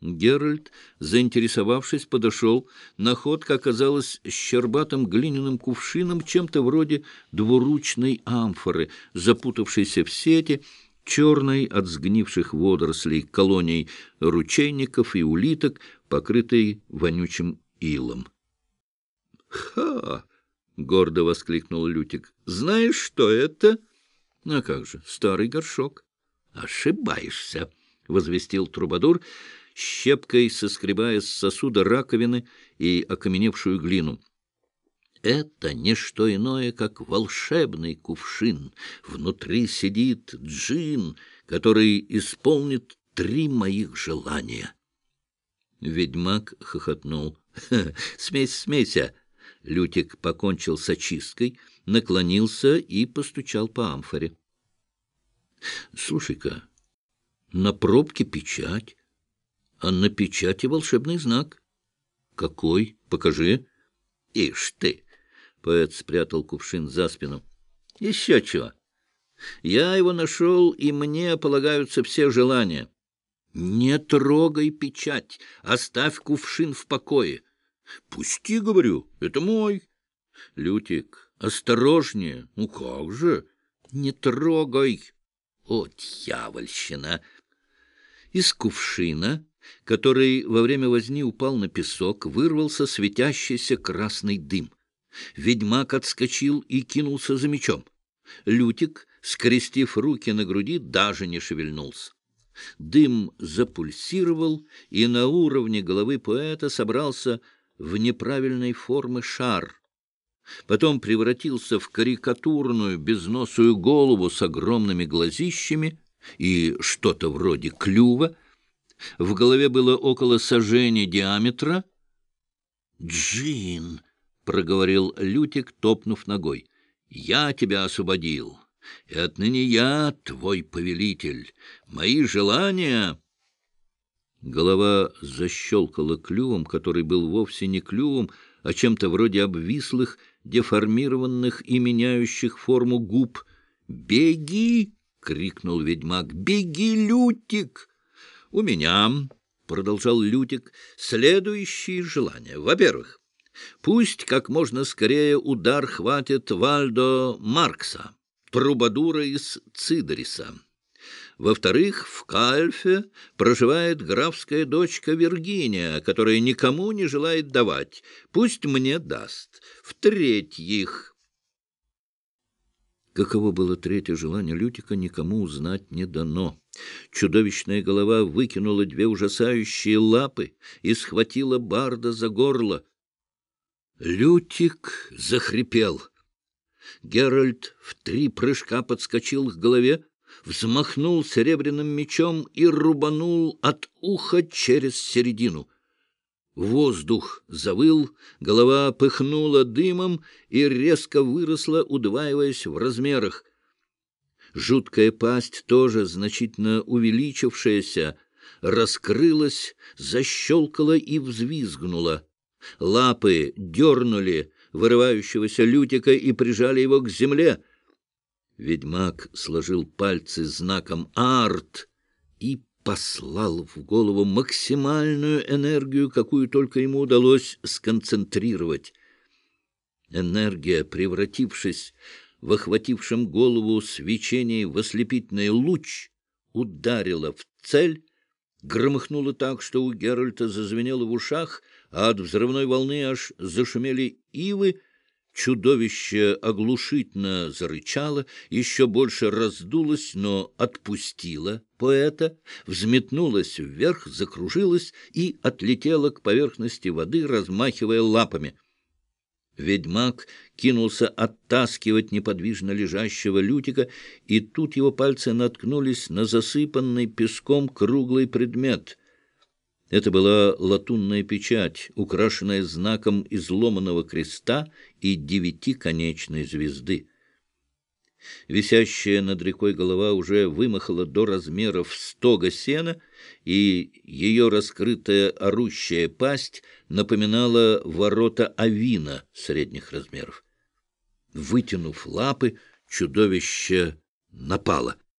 Геральт, заинтересовавшись, подошел. Находка оказалась щербатым глиняным кувшином, чем-то вроде двуручной амфоры, запутавшейся в сети, черной от сгнивших водорослей колонией ручейников и улиток, покрытой вонючим илом. «Ха!» — гордо воскликнул Лютик. «Знаешь, что это?» «А как же, старый горшок». «Ошибаешься», — возвестил Трубадур, щепкой соскребая с сосуда раковины и окаменевшую глину. Это не что иное, как волшебный кувшин. Внутри сидит джин, который исполнит три моих желания. Ведьмак хохотнул. — Смейся, смейся! Лютик покончил с очисткой, наклонился и постучал по амфоре. — Слушай-ка, на пробке печать, а на печати волшебный знак. — Какой? Покажи. — Ишь ты! Поэт спрятал кувшин за спину. — Еще чего? Я его нашел, и мне полагаются все желания. — Не трогай печать, оставь кувшин в покое. — Пусти, говорю, это мой. — Лютик, осторожнее. Ну как же? — Не трогай. О, дьявольщина! Из кувшина, который во время возни упал на песок, вырвался светящийся красный дым. Ведьмак отскочил и кинулся за мечом. Лютик, скрестив руки на груди, даже не шевельнулся. Дым запульсировал, и на уровне головы поэта собрался в неправильной формы шар. Потом превратился в карикатурную безносую голову с огромными глазищами и что-то вроде клюва. В голове было около сажения диаметра. «Джин!» — проговорил Лютик, топнув ногой. — Я тебя освободил, и отныне я твой повелитель. Мои желания... Голова защелкала клювом, который был вовсе не клювом, а чем-то вроде обвислых, деформированных и меняющих форму губ. «Беги!» — крикнул ведьмак. «Беги, Лютик!» «У меня...» — продолжал Лютик, — следующие желания. Во-первых, Пусть как можно скорее удар хватит Вальдо Маркса, трубадура из Цидриса. Во-вторых, в Кальфе проживает графская дочка Виргиния, которая никому не желает давать. Пусть мне даст. В-третьих... Каково было третье желание Лютика, никому узнать не дано. Чудовищная голова выкинула две ужасающие лапы и схватила Барда за горло. Лютик захрипел. Геральт в три прыжка подскочил к голове, взмахнул серебряным мечом и рубанул от уха через середину. Воздух завыл, голова пыхнула дымом и резко выросла, удваиваясь в размерах. Жуткая пасть, тоже значительно увеличившаяся, раскрылась, защелкала и взвизгнула. Лапы дернули вырывающегося лютика и прижали его к земле. Ведьмак сложил пальцы знаком «Арт» и послал в голову максимальную энергию, какую только ему удалось сконцентрировать. Энергия, превратившись в охватившем голову свечение в ослепительный луч, ударила в цель, громыхнула так, что у Геральта зазвенело в ушах — а от взрывной волны аж зашумели ивы, чудовище оглушительно зарычало, еще больше раздулось, но отпустило поэта, взметнулось вверх, закружилось и отлетело к поверхности воды, размахивая лапами. Ведьмак кинулся оттаскивать неподвижно лежащего Лютика, и тут его пальцы наткнулись на засыпанный песком круглый предмет. Это была латунная печать, украшенная знаком изломанного креста и девятиконечной звезды. Висящая над рекой голова уже вымахала до размеров стога сена, и ее раскрытая орущая пасть напоминала ворота авина средних размеров. Вытянув лапы, чудовище напало —